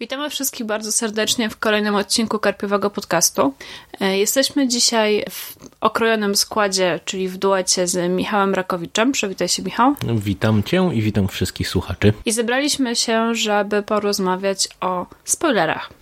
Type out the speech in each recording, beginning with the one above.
Witamy wszystkich bardzo serdecznie w kolejnym odcinku Karpiowego Podcastu. E, jesteśmy dzisiaj w okrojonym składzie, czyli w duecie z Michałem Rakowiczem. Przywitaj się, Michał. Witam Cię i witam wszystkich słuchaczy. I zebraliśmy się, żeby porozmawiać o spoilerach.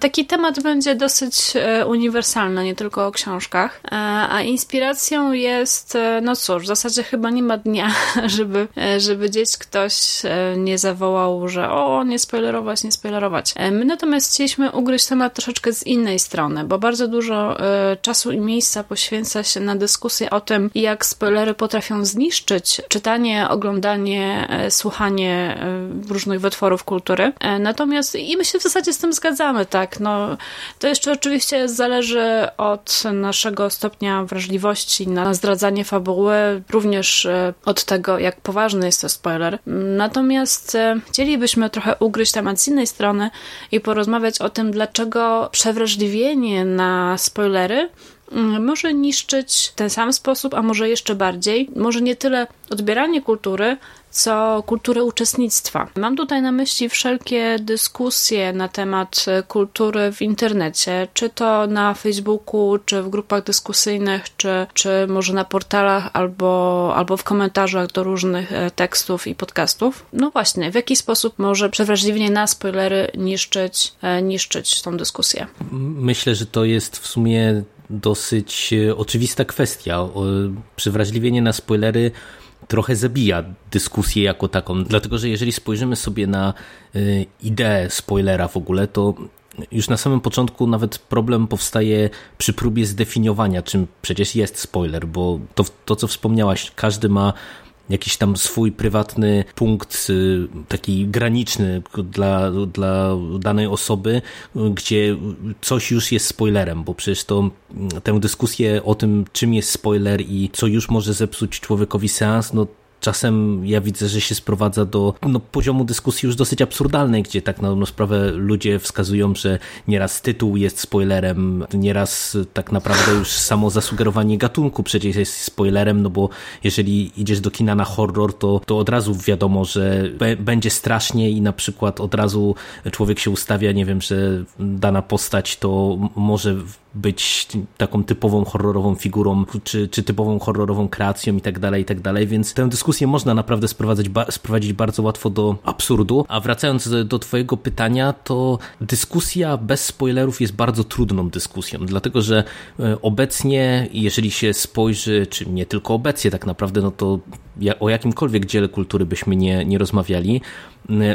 Taki temat będzie dosyć e, uniwersalny, nie tylko o książkach, e, a inspiracją jest, e, no cóż, w zasadzie chyba nie ma dnia, żeby, żeby gdzieś ktoś nie zawołał, że o, nie spoilerować, nie spoilerować. My natomiast chcieliśmy ugryźć temat troszeczkę z innej strony, bo bardzo dużo czasu i miejsca poświęca się na dyskusję o tym, jak spoilery potrafią zniszczyć czytanie, oglądanie, słuchanie różnych wytworów kultury. Natomiast i my się w zasadzie z tym zgadzamy, tak. No, to jeszcze oczywiście zależy od naszego stopnia wrażliwości na zdradzanie fabuły, również e, od tego, jak poważny jest to spoiler. Natomiast e, chcielibyśmy trochę ugryźć temat z innej strony i porozmawiać o tym, dlaczego przewrażliwienie na spoilery mm, może niszczyć w ten sam sposób, a może jeszcze bardziej. Może nie tyle odbieranie kultury, co kulturę uczestnictwa. Mam tutaj na myśli wszelkie dyskusje na temat kultury w internecie, czy to na Facebooku, czy w grupach dyskusyjnych, czy, czy może na portalach, albo, albo w komentarzach do różnych e, tekstów i podcastów. No właśnie, w jaki sposób może przewrażliwienie na spoilery niszczyć, e, niszczyć tą dyskusję? Myślę, że to jest w sumie dosyć e, oczywista kwestia. Przewrażliwienie na spoilery trochę zabija dyskusję jako taką, dlatego że jeżeli spojrzymy sobie na y, ideę spoilera w ogóle, to już na samym początku nawet problem powstaje przy próbie zdefiniowania, czym przecież jest spoiler, bo to, to co wspomniałaś, każdy ma jakiś tam swój prywatny punkt, y, taki graniczny dla, dla danej osoby, gdzie coś już jest spoilerem, bo przecież to tę dyskusję o tym, czym jest spoiler i co już może zepsuć człowiekowi seans, no czasem ja widzę, że się sprowadza do no, poziomu dyskusji już dosyć absurdalnej, gdzie tak na dobrą sprawę ludzie wskazują, że nieraz tytuł jest spoilerem, nieraz tak naprawdę już samo zasugerowanie gatunku przecież jest spoilerem, no bo jeżeli idziesz do kina na horror, to, to od razu wiadomo, że będzie strasznie i na przykład od razu człowiek się ustawia, nie wiem, że dana postać to może być taką typową horrorową figurą, czy, czy typową horrorową kreacją i tak dalej, i tak dalej, więc tę dyskusję można naprawdę sprowadzać, ba, sprowadzić bardzo łatwo do absurdu. A wracając do twojego pytania, to dyskusja bez spoilerów jest bardzo trudną dyskusją, dlatego, że e, obecnie, jeżeli się spojrzy, czy nie tylko obecnie tak naprawdę, no to o jakimkolwiek dziele kultury byśmy nie, nie rozmawiali,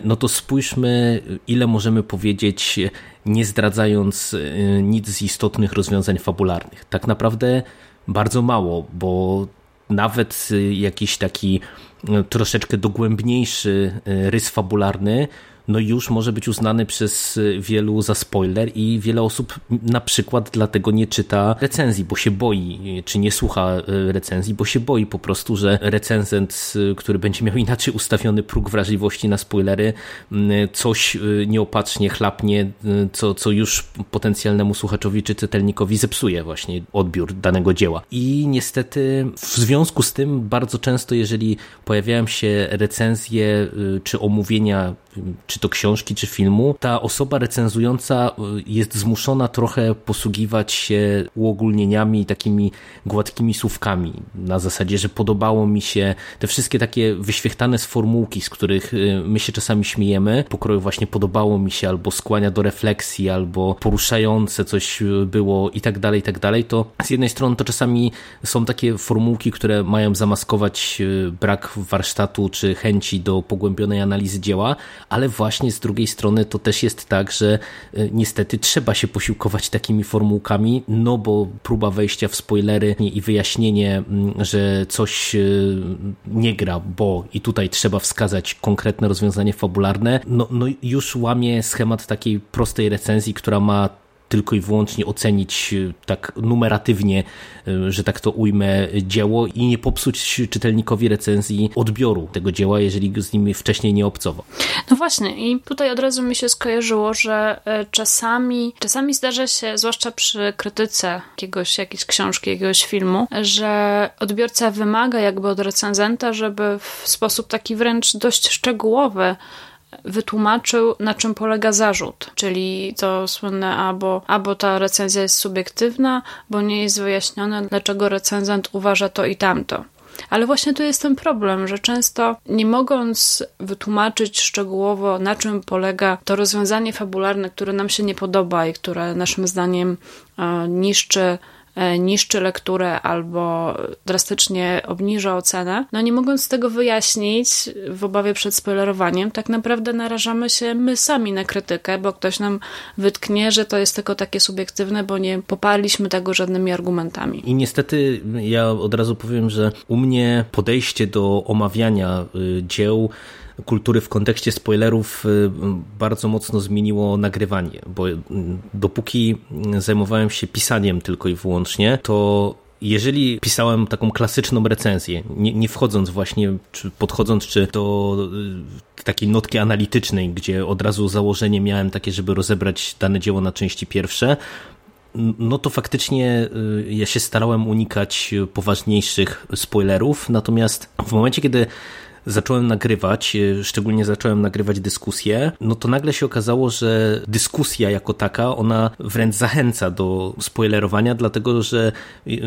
no to spójrzmy, ile możemy powiedzieć, nie zdradzając e, nic z istotnych rozwiązań fabularnych. Tak naprawdę bardzo mało, bo nawet jakiś taki e, troszeczkę dogłębniejszy rys fabularny no już może być uznany przez wielu za spoiler i wiele osób na przykład dlatego nie czyta recenzji, bo się boi, czy nie słucha e, recenzji, bo się boi po prostu, że recenzent, który będzie miał inaczej ustawiony próg wrażliwości na spoilery, coś e, nieopatrznie chlapnie, co, co już potencjalnemu słuchaczowi czy czytelnikowi zepsuje właśnie odbiór danego dzieła. I niestety w związku z tym bardzo często, jeżeli pojawiają się recenzje czy omówienia czy to książki, czy filmu, ta osoba recenzująca y, jest zmuszona trochę posługiwać się uogólnieniami, takimi gładkimi słówkami. Na zasadzie, że podobało mi się te wszystkie takie wyświechtane sformułki, z których y, my się czasami śmiejemy, pokroju właśnie podobało mi się, albo skłania do refleksji, albo poruszające coś y, było i tak dalej, i tak dalej, to z jednej strony to czasami są takie formułki, które mają zamaskować brak warsztatu czy chęci do pogłębionej analizy dzieła, ale właśnie z drugiej strony to też jest tak, że e, niestety trzeba się posiłkować takimi formułkami, no bo próba wejścia w spoilery i wyjaśnienie, mm, że coś e, nie gra, bo i tutaj trzeba wskazać konkretne rozwiązanie fabularne, no, no już łamie schemat takiej prostej recenzji, która ma tylko i wyłącznie ocenić tak numeratywnie, że tak to ujmę, dzieło i nie popsuć czytelnikowi recenzji odbioru tego dzieła, jeżeli z nimi wcześniej nie obcował. No właśnie i tutaj od razu mi się skojarzyło, że czasami, czasami zdarza się, zwłaszcza przy krytyce jakiegoś, jakiejś książki, jakiegoś filmu, że odbiorca wymaga jakby od recenzenta, żeby w sposób taki wręcz dość szczegółowy wytłumaczył, na czym polega zarzut, czyli to słynne albo, albo ta recenzja jest subiektywna, bo nie jest wyjaśnione, dlaczego recenzent uważa to i tamto. Ale właśnie tu jest ten problem, że często nie mogąc wytłumaczyć szczegółowo, na czym polega to rozwiązanie fabularne, które nam się nie podoba i które naszym zdaniem e, niszczy niszczy lekturę albo drastycznie obniża ocenę, no nie mogąc tego wyjaśnić w obawie przed spoilerowaniem, tak naprawdę narażamy się my sami na krytykę, bo ktoś nam wytknie, że to jest tylko takie subiektywne, bo nie poparliśmy tego żadnymi argumentami. I niestety ja od razu powiem, że u mnie podejście do omawiania y, dzieł kultury w kontekście spoilerów y, bardzo mocno zmieniło nagrywanie, bo y, dopóki zajmowałem się pisaniem tylko i wyłącznie, to jeżeli pisałem taką klasyczną recenzję, nie, nie, wchodząc właśnie, czy podchodząc czy do y, takiej notki analitycznej, gdzie od razu założenie miałem takie, żeby rozebrać dane dzieło na części pierwsze, no to faktycznie ja się starałem unikać poważniejszych spoilerów, natomiast w momencie, kiedy zacząłem nagrywać, e, szczególnie zacząłem nagrywać dyskusję, no to nagle się okazało, że dyskusja jako taka, ona wręcz zachęca do spoilerowania, dlatego że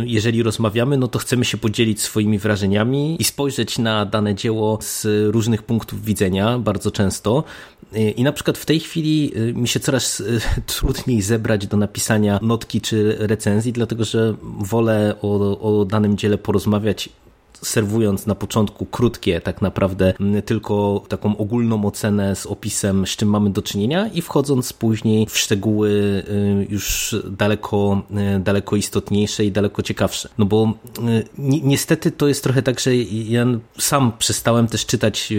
jeżeli rozmawiamy, no to chcemy się podzielić swoimi wrażeniami i spojrzeć na dane dzieło z różnych punktów widzenia, bardzo często. E, I na przykład w tej chwili e, mi się coraz trudniej zebrać do napisania notki czy recenzji, dlatego że wolę o, o danym dziele porozmawiać serwując na początku krótkie, tak naprawdę tylko taką ogólną ocenę z opisem, z czym mamy do czynienia i wchodząc później w szczegóły y, już daleko, y, daleko istotniejsze i daleko ciekawsze. No bo y, ni niestety to jest trochę tak, że ja sam przestałem też czytać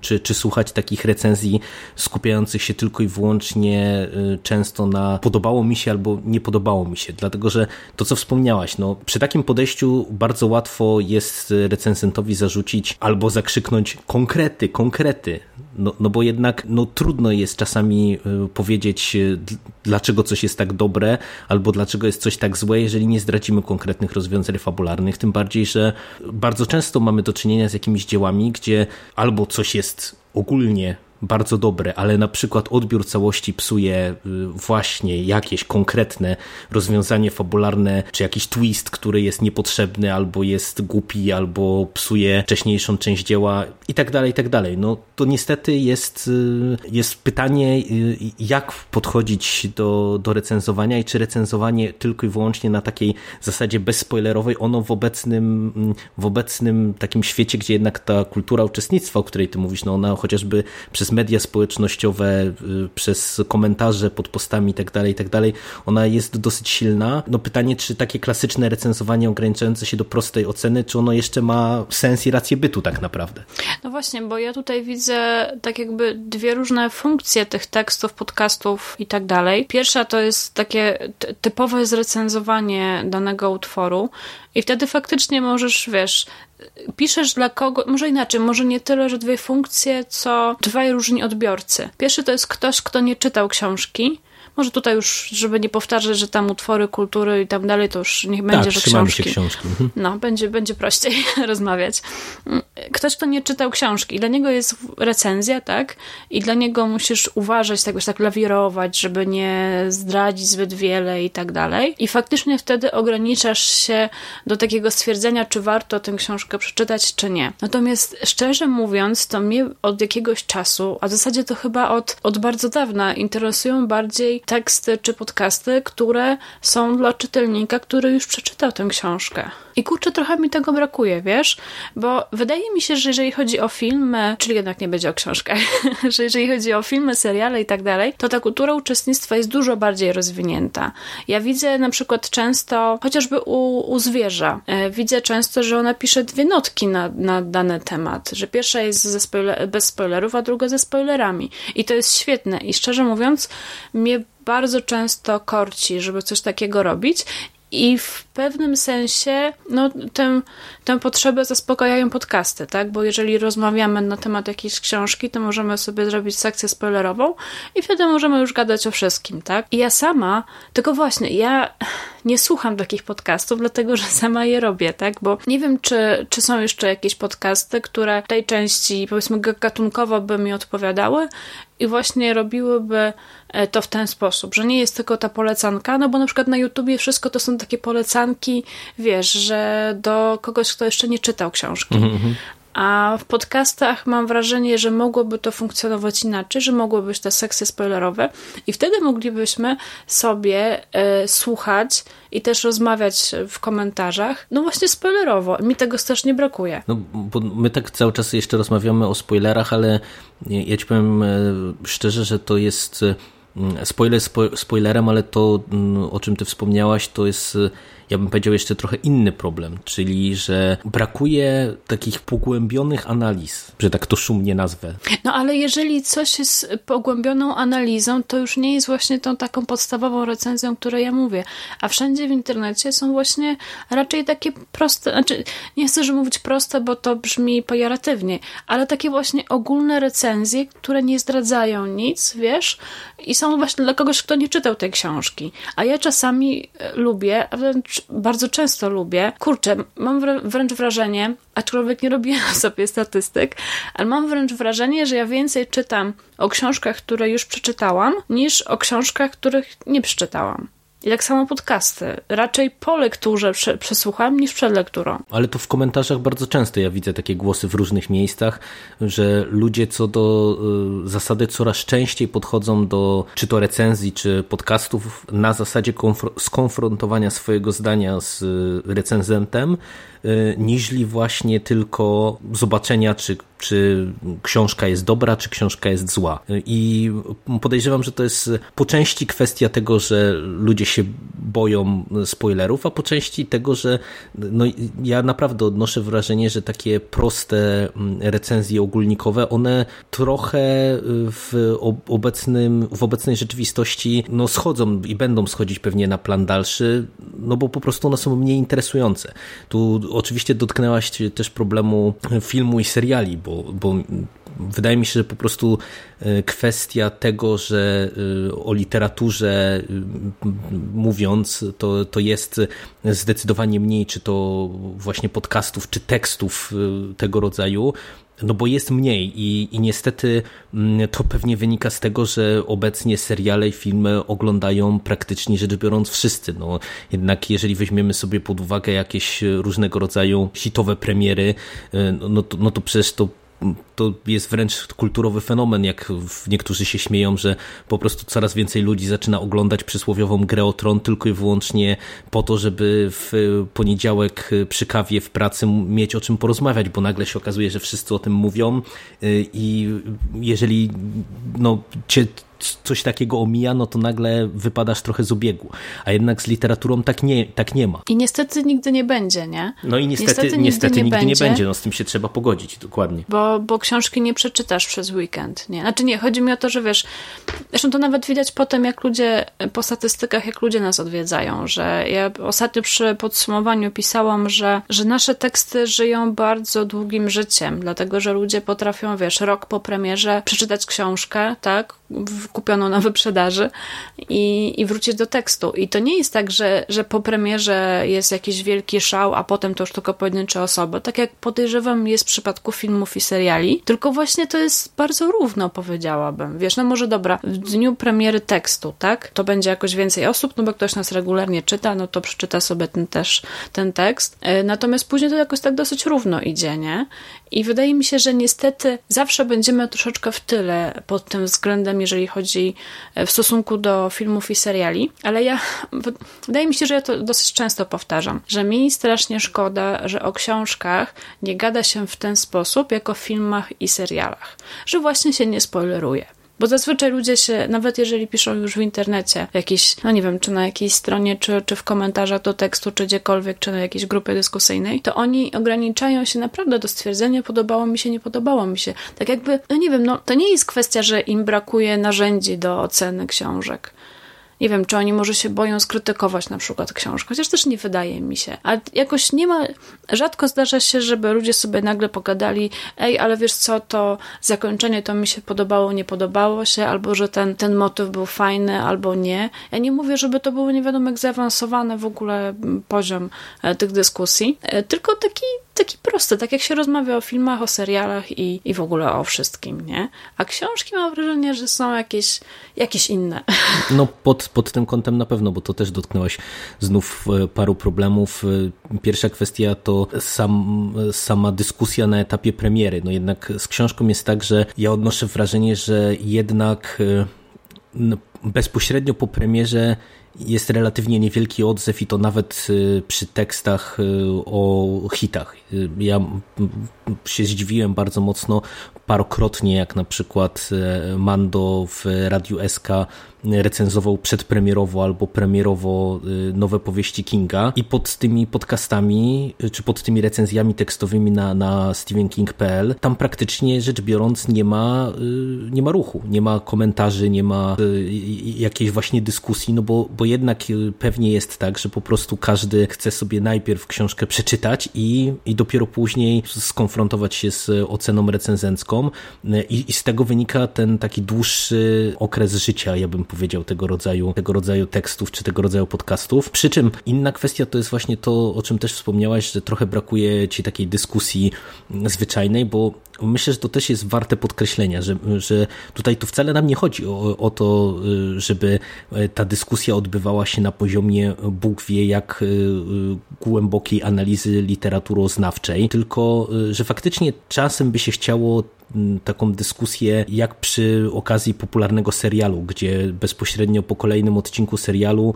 czy, czy słuchać takich recenzji skupiających się tylko i wyłącznie często na podobało mi się albo nie podobało mi się, dlatego że to co wspomniałaś, no przy takim podejściu bardzo łatwo jest recenzentowi zarzucić albo zakrzyknąć konkrety, konkrety. No, no bo jednak no, trudno jest czasami y, powiedzieć, y, dlaczego coś jest tak dobre, albo dlaczego jest coś tak złe, jeżeli nie zdradzimy konkretnych rozwiązań fabularnych. Tym bardziej, że bardzo często mamy do czynienia z jakimiś dziełami, gdzie albo coś jest ogólnie bardzo dobre, ale na przykład odbiór całości psuje y, właśnie jakieś konkretne rozwiązanie fabularne, czy jakiś twist, który jest niepotrzebny, albo jest głupi, albo psuje wcześniejszą część dzieła i tak dalej, i tak dalej. No to niestety jest, y, jest pytanie, y, jak podchodzić do, do recenzowania i czy recenzowanie tylko i wyłącznie na takiej zasadzie bezspoilerowej, ono w obecnym, w obecnym takim świecie, gdzie jednak ta kultura uczestnictwa, o której ty mówisz, no ona chociażby przez przez media społecznościowe, y, przez komentarze pod postami itd., tak itd., tak ona jest dosyć silna. No pytanie, czy takie klasyczne recenzowanie ograniczające się do prostej oceny, czy ono jeszcze ma sens i rację bytu tak naprawdę? No właśnie, bo ja tutaj widzę tak jakby dwie różne funkcje tych tekstów, podcastów i tak dalej. Pierwsza to jest takie typowe zrecenzowanie danego utworu i wtedy faktycznie możesz, wiesz, piszesz dla kogo, może inaczej, może nie tyle, że dwie funkcje, co dwaj różni odbiorcy. Pierwszy to jest ktoś, kto nie czytał książki, może tutaj już, żeby nie powtarzać, że tam utwory kultury i tam dalej, to już niech będzie, tak, że książki. Się książki. Mhm. No, będzie, będzie prościej rozmawiać. Ktoś, kto nie czytał książki, dla niego jest recenzja, tak? I dla niego musisz uważać, tak, tak lawirować, żeby nie zdradzić zbyt wiele i tak dalej. I faktycznie wtedy ograniczasz się do takiego stwierdzenia, czy warto tę książkę przeczytać, czy nie. Natomiast szczerze mówiąc, to mnie od jakiegoś czasu, a w zasadzie to chyba od, od bardzo dawna, interesują bardziej teksty czy podcasty, które są dla czytelnika, który już przeczytał tę książkę. I kurczę, trochę mi tego brakuje, wiesz? Bo wydaje mi się, że jeżeli chodzi o filmy, czyli jednak nie będzie o książkach, że jeżeli chodzi o filmy, seriale i tak dalej, to ta kultura uczestnictwa jest dużo bardziej rozwinięta. Ja widzę na przykład często, chociażby u, u zwierza, e, widzę często, że ona pisze dwie notki na, na dany temat, że pierwsza jest ze spoiler, bez spoilerów, a druga ze spoilerami. I to jest świetne. I szczerze mówiąc, mnie bardzo często korci, żeby coś takiego robić i w pewnym sensie no, tę, tę potrzebę zaspokajają podcasty, tak? Bo jeżeli rozmawiamy na temat jakiejś książki, to możemy sobie zrobić sekcję spoilerową i wtedy możemy już gadać o wszystkim, tak? I ja sama, tylko właśnie, ja nie słucham takich podcastów, dlatego że sama je robię, tak? Bo nie wiem, czy, czy są jeszcze jakieś podcasty, które tej części, powiedzmy, gatunkowo by mi odpowiadały i właśnie robiłyby e, to w ten sposób, że nie jest tylko ta polecanka, no bo na przykład na YouTubie wszystko to są takie polecanki, wiesz, że do kogoś, kto jeszcze nie czytał książki. Mm -hmm. A w podcastach mam wrażenie, że mogłoby to funkcjonować inaczej, że mogłyby być te sekcje spoilerowe i wtedy moglibyśmy sobie e, słuchać i też rozmawiać w komentarzach, no właśnie spoilerowo. Mi tego strasznie brakuje. No, bo my tak cały czas jeszcze rozmawiamy o spoilerach, ale ja ci powiem e, szczerze, że to jest e, spoiler spoilerem, ale to, mm, o czym ty wspomniałaś, to jest ja bym powiedział jeszcze trochę inny problem, czyli że brakuje takich pogłębionych analiz, że tak to szumnie nazwę. No ale jeżeli coś jest pogłębioną analizą, to już nie jest właśnie tą taką podstawową recenzją, której ja mówię. A wszędzie w internecie są właśnie raczej takie proste, znaczy nie chcę, żeby mówić proste, bo to brzmi pejoratywnie, ale takie właśnie ogólne recenzje, które nie zdradzają nic, wiesz, i są właśnie dla kogoś, kto nie czytał tej książki. A ja czasami lubię, a wręcz bardzo często lubię. Kurczę, mam wręcz wrażenie, aczkolwiek nie robię sobie statystyk, ale mam wręcz wrażenie, że ja więcej czytam o książkach, które już przeczytałam, niż o książkach, których nie przeczytałam. I tak samo podcasty. Raczej po lekturze przesłucham niż przed lekturą. Ale to w komentarzach bardzo często ja widzę takie głosy w różnych miejscach, że ludzie co do y, zasady coraz częściej podchodzą do czy to recenzji, czy podcastów na zasadzie skonfrontowania swojego zdania z y, recenzentem, y, niźli właśnie tylko zobaczenia, czy czy książka jest dobra, czy książka jest zła. I podejrzewam, że to jest po części kwestia tego, że ludzie się boją spoilerów, a po części tego, że no, ja naprawdę odnoszę wrażenie, że takie proste mm, recenzje ogólnikowe, one trochę w, obecnym, w obecnej rzeczywistości no, schodzą i będą schodzić pewnie na plan dalszy, no bo po prostu one są mniej interesujące. Tu oczywiście dotknęłaś też problemu filmu i seriali, bo, bo wydaje mi się, że po prostu e, kwestia tego, że e, o literaturze mówiąc, to, to jest zdecydowanie mniej, czy to właśnie podcastów, czy tekstów tego rodzaju, no bo jest mniej i, i niestety to pewnie wynika z tego, że obecnie seriale i filmy oglądają praktycznie rzecz biorąc wszyscy. No, jednak jeżeli weźmiemy sobie pod uwagę jakieś różnego rodzaju hitowe premiery, no, no, to, no to przecież to to jest wręcz kulturowy fenomen, jak niektórzy się śmieją, że po prostu coraz więcej ludzi zaczyna oglądać przysłowiową grę o tron tylko i wyłącznie po to, żeby w poniedziałek przy kawie w pracy mieć o czym porozmawiać, bo nagle się okazuje, że wszyscy o tym mówią y, i jeżeli no, cię coś takiego omija, no to nagle wypadasz trochę z obiegu. A jednak z literaturą tak nie, tak nie ma. I niestety nigdy nie będzie, nie? No i niestety, niestety nigdy, niestety nie, nigdy będzie, nie będzie. No z tym się trzeba pogodzić, dokładnie. Bo, bo książki nie przeczytasz przez weekend, nie? Znaczy nie, chodzi mi o to, że wiesz, zresztą to nawet widać potem, jak ludzie, po statystykach, jak ludzie nas odwiedzają, że ja ostatnio przy podsumowaniu pisałam, że, że nasze teksty żyją bardzo długim życiem, dlatego, że ludzie potrafią, wiesz, rok po premierze przeczytać książkę, tak? Kupioną na wyprzedaży i, i wrócić do tekstu. I to nie jest tak, że, że po premierze jest jakiś wielki szał, a potem to już tylko pojedyncze osoby. Tak jak podejrzewam jest w przypadku filmów i seriali, tylko właśnie to jest bardzo równo, powiedziałabym. Wiesz, no może dobra, w dniu premiery tekstu, tak? To będzie jakoś więcej osób, no bo ktoś nas regularnie czyta, no to przeczyta sobie ten też, ten tekst. E, natomiast później to jakoś tak dosyć równo idzie, nie? I wydaje mi się, że niestety zawsze będziemy troszeczkę w tyle pod tym względem, jeżeli chodzi e, w stosunku do filmów i seriali, ale ja, wydaje mi się, że ja to dosyć często powtarzam, że mi strasznie szkoda, że o książkach nie gada się w ten sposób, jak o filmach i serialach, że właśnie się nie spoileruje. Bo zazwyczaj ludzie się, nawet jeżeli piszą już w internecie, jakiś, no nie wiem, czy na jakiejś stronie, czy, czy w komentarzach do tekstu, czy gdziekolwiek, czy na jakiejś grupie dyskusyjnej, to oni ograniczają się naprawdę do stwierdzenia, podobało mi się, nie podobało mi się. Tak jakby, no nie wiem, no to nie jest kwestia, że im brakuje narzędzi do oceny książek nie wiem, czy oni może się boją skrytykować na przykład książkę, chociaż też nie wydaje mi się. Ale jakoś nie ma, rzadko zdarza się, żeby ludzie sobie nagle pogadali, ej, ale wiesz co, to zakończenie to mi się podobało, nie podobało się, albo że ten, ten motyw był fajny, albo nie. Ja nie mówię, żeby to był nie wiadomo jak zaawansowany w ogóle poziom e, tych dyskusji, e, tylko taki taki prosty, tak jak się rozmawia o filmach, o serialach i, i w ogóle o wszystkim, nie? A książki mam wrażenie, że są jakieś, jakieś inne. No pod, pod tym kątem na pewno, bo to też dotknęłaś znów e, paru problemów. E, pierwsza kwestia to sam, sama dyskusja na etapie premiery. No jednak z książką jest tak, że ja odnoszę wrażenie, że jednak e, bezpośrednio po premierze jest relatywnie niewielki odzew i to nawet y, przy tekstach y, o hitach. Y, ja się zdziwiłem bardzo mocno parokrotnie, jak na przykład Mando w Radiu SK recenzował przedpremierowo albo premierowo nowe powieści Kinga. I pod tymi podcastami, czy pod tymi recenzjami tekstowymi na, na stephenking.pl tam praktycznie rzecz biorąc nie ma, nie ma ruchu, nie ma komentarzy, nie ma jakiejś właśnie dyskusji, no bo, bo jednak y, pewnie jest tak, że po prostu każdy chce sobie najpierw książkę przeczytać i, i dopiero później skonfrontować się z oceną recenzencką. Y, i, i z tego wynika ten taki dłuższy okres życia, ja bym powiedział, tego rodzaju, tego rodzaju tekstów czy tego rodzaju podcastów. Przy czym inna kwestia to jest właśnie to, o czym też wspomniałaś, że trochę brakuje ci takiej dyskusji zwyczajnej, bo myślę, że to też jest warte podkreślenia, że, że tutaj tu wcale nam nie chodzi o, o to, y, żeby ta dyskusja odbywała się na poziomie Bóg wie jak y, głębokiej analizy literaturoznawczej, tylko y, że faktycznie czasem by się chciało taką dyskusję jak przy okazji popularnego serialu, gdzie bezpośrednio po kolejnym odcinku serialu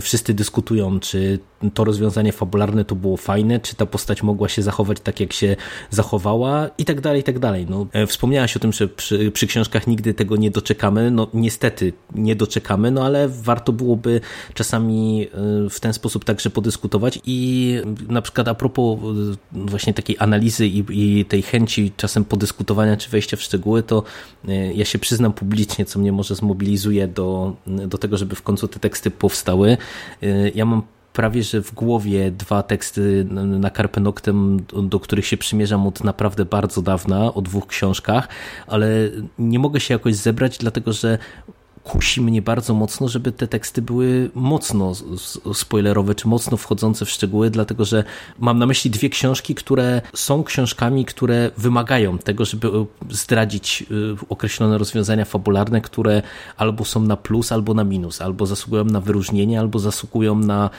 wszyscy dyskutują, czy to rozwiązanie fabularne to było fajne, czy ta postać mogła się zachować tak, jak się zachowała i tak dalej, i tak dalej. No, e, wspomniałaś o tym, że przy, przy książkach nigdy tego nie doczekamy, no niestety nie doczekamy, no ale warto byłoby czasami e, w ten sposób także podyskutować i na przykład a propos e, właśnie takiej analizy i, i tej chęci czasem podyskutowania czy wejścia w szczegóły, to ja się przyznam publicznie, co mnie może zmobilizuje do, do tego, żeby w końcu te teksty powstały. Ja mam prawie że w głowie dwa teksty na Carpe Noctem, do których się przymierzam od naprawdę bardzo dawna, o dwóch książkach, ale nie mogę się jakoś zebrać, dlatego że kusi mnie bardzo mocno, żeby te teksty były mocno spoilerowe, czy mocno wchodzące w szczegóły, dlatego że mam na myśli dwie książki, które są książkami, które wymagają tego, żeby zdradzić y, określone rozwiązania fabularne, które albo są na plus, albo na minus, albo zasługują na wyróżnienie, albo zasługują na,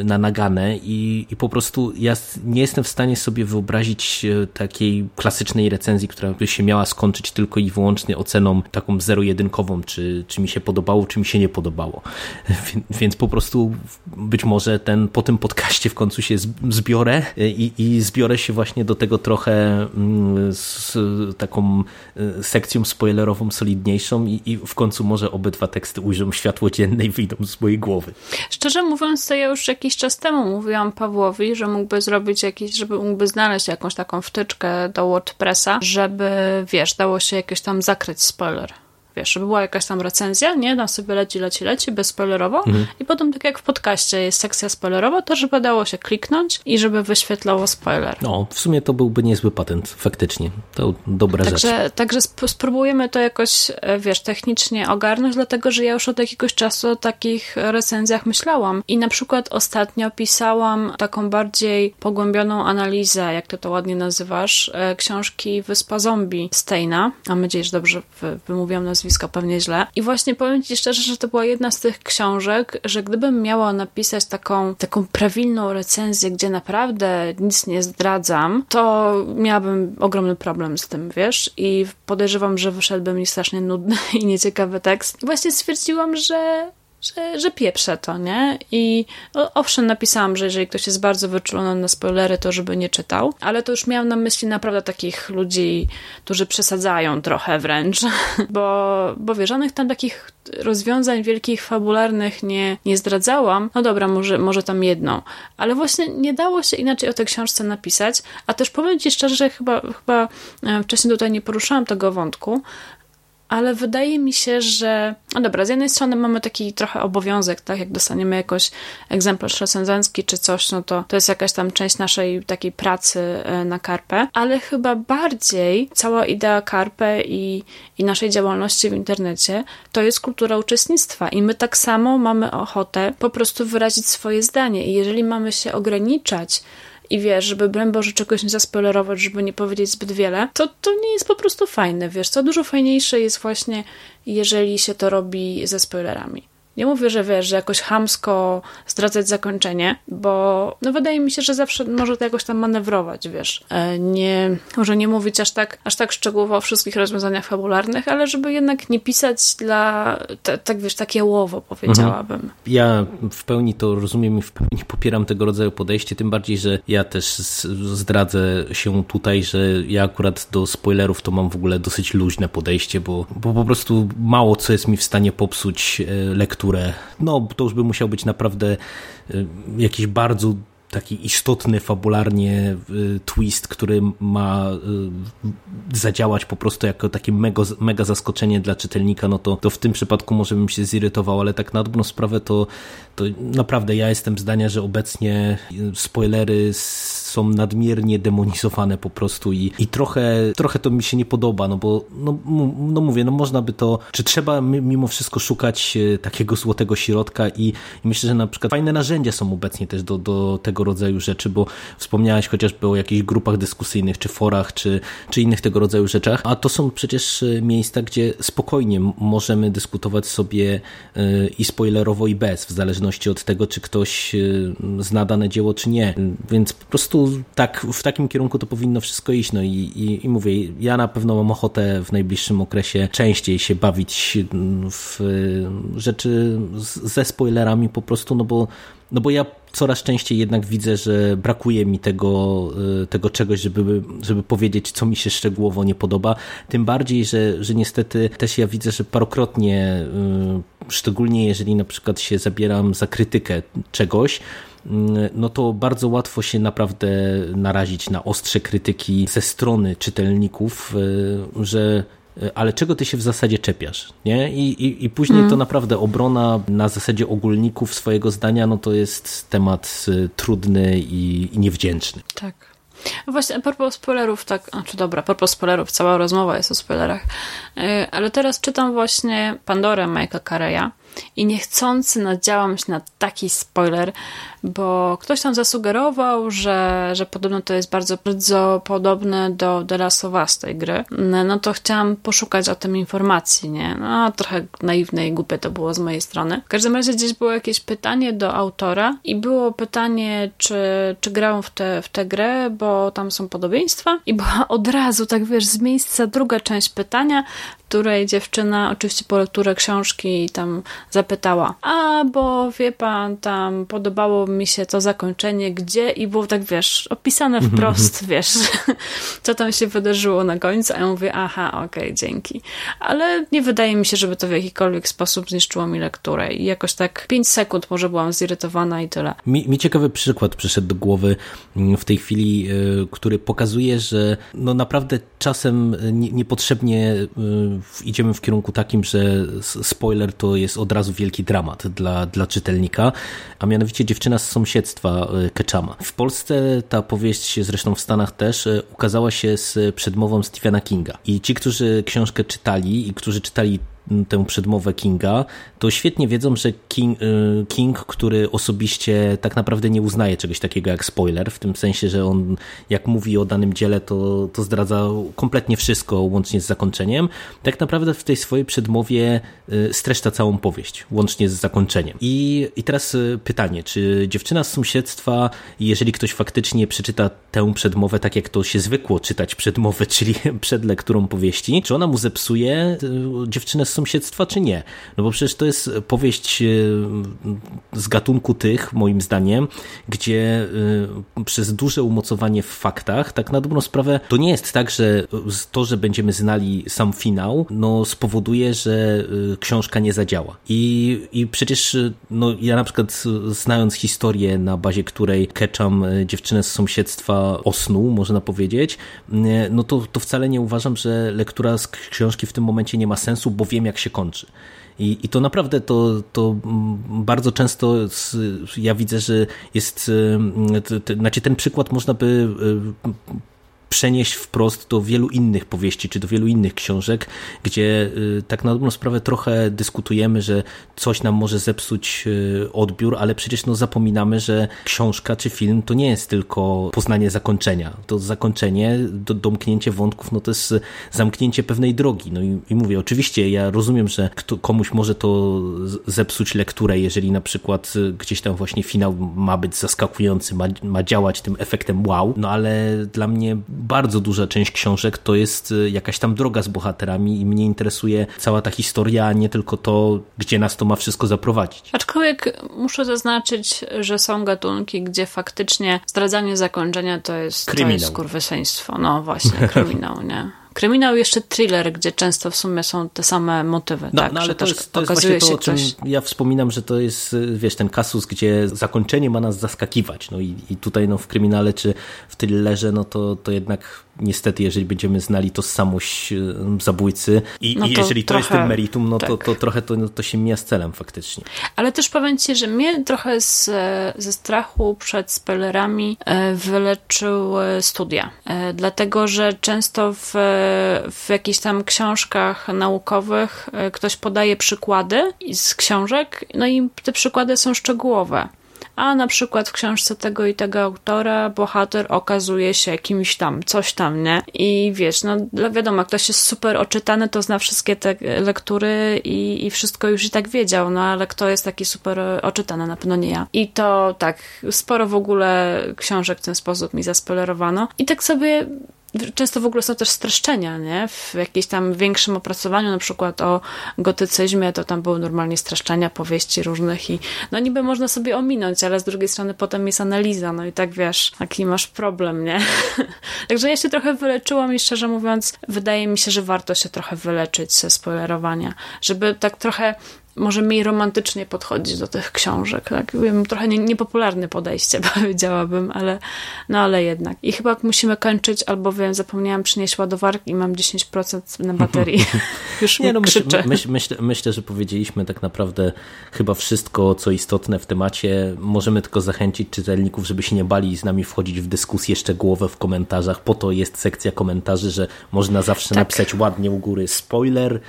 y, na naganę i, i po prostu ja nie jestem w stanie sobie wyobrazić takiej klasycznej recenzji, która by się miała skończyć tylko i wyłącznie oceną taką zero-jedynkową, czy, czy, mi się podobało, czy mi się nie podobało. Więc po prostu być może ten, po tym podcaście w końcu się zbiorę i, i zbiorę się właśnie do tego trochę mm, z taką y, sekcją spoilerową solidniejszą i, i w końcu może obydwa teksty ujrzą światło dzienne i wyjdą z mojej głowy. Szczerze mówiąc, to ja już jakiś czas temu mówiłam Pawłowi, że mógłby zrobić jakiś, żeby mógłby znaleźć jakąś taką wtyczkę do WordPressa, żeby, wiesz, dało się jakoś tam zakryć spoiler wiesz, żeby była jakaś tam recenzja, nie? Tam sobie leci, leci, leci, bezspoilerowo mhm. i potem tak jak w podcaście jest sekcja spoilerowa, to żeby dało się kliknąć i żeby wyświetlało spoiler. No, w sumie to byłby niezły patent, faktycznie. To dobra także, rzecz. Także spróbujemy to jakoś, e, wiesz, technicznie ogarnąć, dlatego, że ja już od jakiegoś czasu o takich recenzjach myślałam i na przykład ostatnio pisałam taką bardziej pogłębioną analizę, jak ty to ładnie nazywasz, e, książki Wyspa Zombie Steina. Mam nadzieję, że dobrze wymówiłam nazwisko nazwisko pewnie źle. I właśnie powiem Ci szczerze, że to była jedna z tych książek, że gdybym miała napisać taką, taką prawilną recenzję, gdzie naprawdę nic nie zdradzam, to miałabym ogromny problem z tym, wiesz? I podejrzewam, że wyszedłby mi strasznie nudny i nieciekawy tekst. I właśnie stwierdziłam, że że, że pieprzę to, nie? I owszem, napisałam, że jeżeli ktoś jest bardzo wyczulony na spoilery, to żeby nie czytał, ale to już miałam na myśli naprawdę takich ludzi, którzy przesadzają trochę wręcz, bo, bo wiesz, żadnych tam takich rozwiązań wielkich, fabularnych nie, nie zdradzałam. No dobra, może, może tam jedną, ale właśnie nie dało się inaczej o tej książce napisać, a też powiem Ci szczerze, że chyba, chyba e, wcześniej tutaj nie poruszałam tego wątku, ale wydaje mi się, że. No dobra, z jednej strony mamy taki trochę obowiązek, tak? Jak dostaniemy jakoś egzemplarz recenzencki czy coś, no to to jest jakaś tam część naszej takiej pracy e, na karpę, ale chyba bardziej cała idea karpę i, i naszej działalności w internecie to jest kultura uczestnictwa i my tak samo mamy ochotę po prostu wyrazić swoje zdanie i jeżeli mamy się ograniczać i wiesz, żeby broń Boże czegoś nie zaspoilerować, żeby nie powiedzieć zbyt wiele, to to nie jest po prostu fajne, wiesz, co dużo fajniejsze jest właśnie, jeżeli się to robi ze spoilerami. Nie mówię, że wiesz, że jakoś hamsko zdradzać zakończenie, bo no wydaje mi się, że zawsze może to jakoś tam manewrować, wiesz. E, nie, może nie mówić aż tak, aż tak szczegółowo o wszystkich rozwiązaniach fabularnych, ale żeby jednak nie pisać dla, tak wiesz, takie łowo powiedziałabym. Mhm. Ja w pełni to rozumiem i w pełni popieram tego rodzaju podejście, tym bardziej, że ja też zdradzę się tutaj, że ja akurat do spoilerów to mam w ogóle dosyć luźne podejście, bo, bo po prostu mało co jest mi w stanie popsuć e, lekturę które, no to już by musiał być naprawdę y, jakiś bardzo taki istotny fabularnie y, twist, który ma y, zadziałać po prostu jako takie mega, mega zaskoczenie dla czytelnika, no to, to w tym przypadku może bym się zirytował, ale tak na dobrą sprawę to, to naprawdę ja jestem zdania, że obecnie spoilery są nadmiernie demonizowane po prostu i, i trochę, trochę to mi się nie podoba, no bo no, no mówię, no można by to, czy trzeba mimo wszystko szukać e, takiego złotego środka i, i myślę, że na przykład fajne narzędzia są obecnie też do, do tego rodzaju rzeczy, bo wspomniałeś chociażby o jakichś grupach dyskusyjnych, czy forach, czy, czy innych tego rodzaju rzeczach, a to są przecież e, miejsca, gdzie spokojnie możemy dyskutować sobie e, i spoilerowo i bez, w zależności od tego, czy ktoś zna dane dzieło, czy nie, więc po prostu tak, w takim kierunku to powinno wszystko iść. No i, i, i mówię, ja na pewno mam ochotę w najbliższym okresie częściej się bawić w rzeczy ze spoilerami po prostu, no bo, no bo ja coraz częściej jednak widzę, że brakuje mi tego, y, tego czegoś, żeby, żeby powiedzieć, co mi się szczegółowo nie podoba. Tym bardziej, że, że niestety też ja widzę, że parokrotnie, y, szczególnie jeżeli na przykład się zabieram za krytykę czegoś, Mm, no to bardzo łatwo się naprawdę narazić na ostrze krytyki ze strony czytelników, y, że y, ale czego ty się w zasadzie czepiasz, nie? I, i, i później mm. to naprawdę obrona na zasadzie ogólników swojego zdania, no to jest temat y, trudny i, i niewdzięczny. Tak. No właśnie, a propos spoilerów, tak, znaczy dobra, a propos spoilerów, cała rozmowa jest o spoilerach, ale teraz czytam właśnie Pandorę Mike'a Carey'a i niechcący nadziałam się na taki spoiler, bo ktoś tam zasugerował, że, że podobno to jest bardzo, bardzo podobne do The Last of Us tej gry. No to chciałam poszukać o tym informacji, nie? No trochę naiwne i głupie to było z mojej strony. W każdym razie gdzieś było jakieś pytanie do autora i było pytanie, czy, czy grał w tę w tę grę, bo tam są podobieństwa i była od razu, tak wiesz, z miejsca druga część pytania, której dziewczyna oczywiście po lekturze książki tam zapytała, a bo wie pan, tam podobało mi się to zakończenie, gdzie i było tak, wiesz, opisane mhm. wprost, wiesz, co tam się wydarzyło na końcu, a ja mówię, aha, okej, okay, dzięki. Ale nie wydaje mi się, żeby to w jakikolwiek sposób zniszczyło mi lekturę i jakoś tak 5 sekund może byłam zirytowana i tyle. Mi, mi ciekawy przykład przyszedł do głowy mm, w tej chwili, y, który pokazuje, że no naprawdę czasem niepotrzebnie y, idziemy w kierunku takim, że spoiler to jest od razu wielki dramat dla, dla czytelnika, a mianowicie dziewczyna z sąsiedztwa e, Ketchama. W Polsce ta powieść, zresztą w Stanach też, e, ukazała się z przedmową Stephena Kinga. I ci, którzy książkę czytali i którzy czytali tę przedmowę Kinga, to świetnie wiedzą, że King, y, King, który osobiście tak naprawdę nie uznaje czegoś takiego jak spoiler, w tym sensie, że on jak mówi o danym dziele, to, to zdradza kompletnie wszystko, łącznie z zakończeniem, tak naprawdę w tej swojej przedmowie y, streszcza całą powieść, łącznie z zakończeniem. I, i teraz y, pytanie, czy dziewczyna z sąsiedztwa, jeżeli ktoś faktycznie przeczyta tę przedmowę tak, jak to się zwykło czytać przedmowę, czyli przed lekturą powieści, czy ona mu zepsuje dziewczynę z sąsiedztwa, czy nie? No bo przecież to jest powieść e, z gatunku tych, moim zdaniem, gdzie e, przez duże umocowanie w faktach, tak na dobrą sprawę, to nie jest tak, że to, że będziemy znali sam finał, no spowoduje, że książka nie zadziała. I, i przecież no, ja na przykład znając historię, na bazie której Ketchum dziewczynę z sąsiedztwa osnuł, można powiedzieć, no to, to wcale nie uważam, że lektura z książki w tym momencie nie ma sensu, bo wiem jak się kończy. I, I to naprawdę to, to bardzo często ja widzę, że jest, znaczy ten przykład można by przenieść wprost do wielu innych powieści, czy do wielu innych książek, gdzie y, tak na dobrą sprawę trochę dyskutujemy, że coś nam może zepsuć y, odbiór, ale przecież no zapominamy, że książka czy film to nie jest tylko poznanie zakończenia. To zakończenie, do, domknięcie wątków, no to jest zamknięcie pewnej drogi. No i, i mówię, oczywiście ja rozumiem, że kto, komuś może to zepsuć lekturę, jeżeli na przykład y, gdzieś tam właśnie finał ma być zaskakujący, ma, ma działać tym efektem wow, no ale dla mnie bardzo duża część książek to jest y, jakaś tam droga z bohaterami i mnie interesuje cała ta historia, a nie tylko to, gdzie nas to ma wszystko zaprowadzić. Aczkolwiek muszę zaznaczyć, że są gatunki, gdzie faktycznie zdradzanie zakończenia to jest, kryminał. to jest. No właśnie, kryminał, nie? Kryminał jeszcze thriller, gdzie często w sumie są te same motywy. No, tak, no ale to jest, to jest właśnie to, o czym ktoś... ja wspominam, że to jest, wiesz, ten kasus, gdzie zakończenie ma nas zaskakiwać. No i, i tutaj no, w kryminale czy w thrillerze, no to, to jednak niestety, jeżeli będziemy znali tożsamość y, zabójcy i, no i jeżeli to jest tym meritum, no tak. to, to trochę to, no to się mija z celem faktycznie. Ale też powiem Ci, że mnie trochę z, ze strachu przed spoilerami e, wyleczyły studia. E, dlatego, że często w, w jakichś tam książkach naukowych e, ktoś podaje przykłady z książek, no i te przykłady są szczegółowe a na przykład w książce tego i tego autora bohater okazuje się jakimś tam, coś tam, nie? I wiesz, no wiadomo, ktoś jest super oczytany, to zna wszystkie te lektury i, i wszystko już i tak wiedział, no ale kto jest taki super oczytany? Na pewno nie ja. I to tak, sporo w ogóle książek w ten sposób mi zaspoilerowano. I tak sobie często w ogóle są też streszczenia, nie? W jakimś tam większym opracowaniu, na przykład o gotycyzmie, to tam były normalnie streszczenia powieści różnych i no niby można sobie ominąć, ale z drugiej strony potem jest analiza, no i tak wiesz, taki masz problem, nie? Także ja się trochę wyleczyłam i szczerze mówiąc, wydaje mi się, że warto się trochę wyleczyć ze spoilerowania, żeby tak trochę może mniej romantycznie podchodzić do tych książek. Tak? Wiem, trochę nie, niepopularne podejście, powiedziałabym, ale no ale jednak. I chyba musimy kończyć, albowiem zapomniałam przynieść ładowarki i mam 10% na baterii. Już nie, no, myśl, myśl, myśl, myślę, że powiedzieliśmy tak naprawdę chyba wszystko, co istotne w temacie. Możemy tylko zachęcić czytelników, żeby się nie bali z nami wchodzić w dyskusje szczegółowe w komentarzach. Po to jest sekcja komentarzy, że można zawsze tak. napisać ładnie u góry spoiler,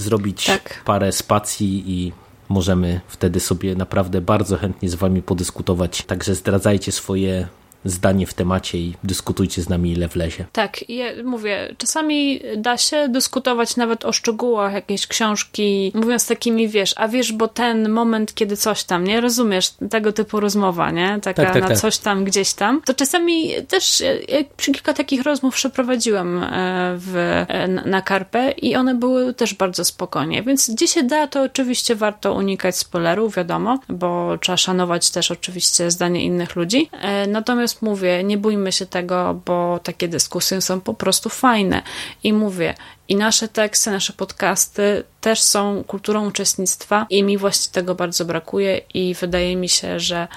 zrobić tak. parę spacji i możemy wtedy sobie naprawdę bardzo chętnie z Wami podyskutować. Także zdradzajcie swoje zdanie w temacie i dyskutujcie z nami ile wlezie. Tak, ja mówię, czasami da się dyskutować nawet o szczegółach jakiejś książki, mówiąc takimi, wiesz, a wiesz, bo ten moment, kiedy coś tam, nie rozumiesz, tego typu rozmowa, nie? Taka tak, tak, na tak. coś tam, gdzieś tam, to czasami też ja kilka takich rozmów przeprowadziłam e, w, e, na Karpę i one były też bardzo spokojnie, więc gdzie się da, to oczywiście warto unikać spoilerów, wiadomo, bo trzeba szanować też oczywiście zdanie innych ludzi, e, natomiast Natomiast mówię, nie bójmy się tego, bo takie dyskusje są po prostu fajne. I mówię, i nasze teksty, nasze podcasty też są kulturą uczestnictwa i mi właśnie tego bardzo brakuje i wydaje mi się, że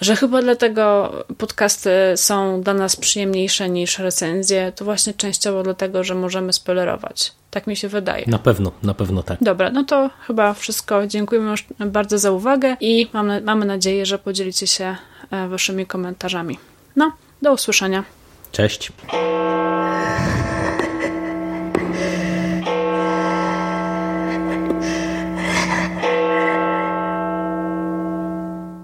że chyba dlatego podcasty są dla nas przyjemniejsze niż recenzje, to właśnie częściowo dlatego, że możemy spoilerować. Tak mi się wydaje. Na pewno, na pewno tak. Dobra, no to chyba wszystko. Dziękujemy już bardzo za uwagę i mamy, mamy nadzieję, że podzielicie się e, waszymi komentarzami. No, do usłyszenia. Cześć.